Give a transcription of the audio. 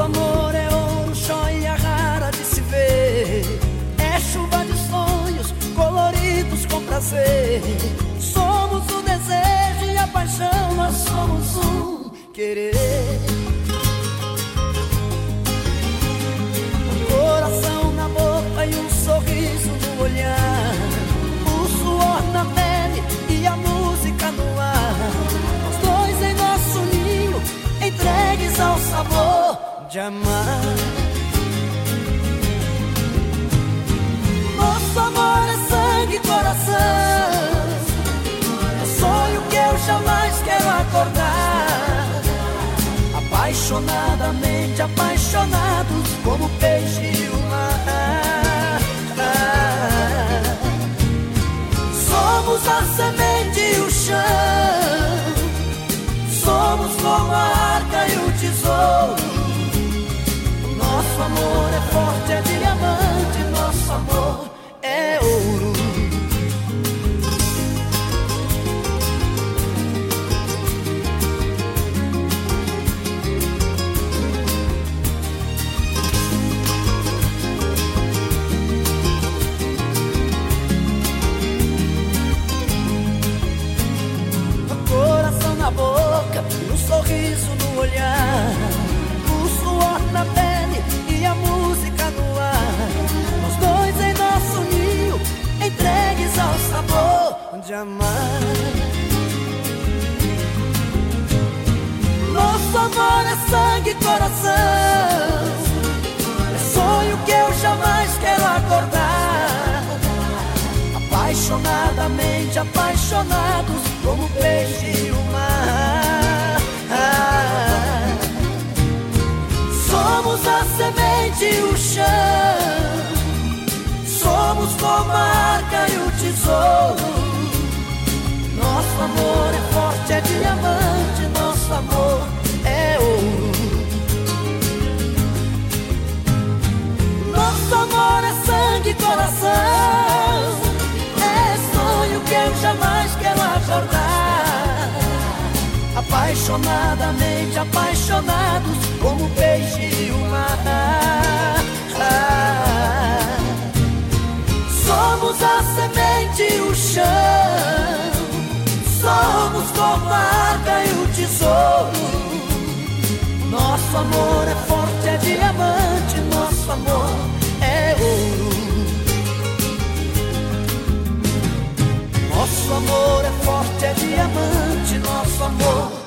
Nosso amor é ouro, joia rara de se ver. É chuva de sonhos coloridos com prazer. Somos o desejo e a paixão, nós somos um querer. De amar. Nosso amor é sangue e coração. É sonho que eu jamais quero acordar. Apaixonadamente apaixonados como peixe Nosso amor é forte, sabor de amar. Nosso amor é sangue e coração, é sonho que eu jamais quero acordar. Apaixonadamente apaixonados como peixe e o mar. Somos a semente e o chão. Somos como a é sangue e coração. É sonho que eu jamais quero acordar. Apaixonadamente apaixonados como o peixe e o mar. Somos a semente e o chão. Somos como a arca e o tesouro. Nosso amor é forte Nosso amor é forte, é diamante, nosso amor.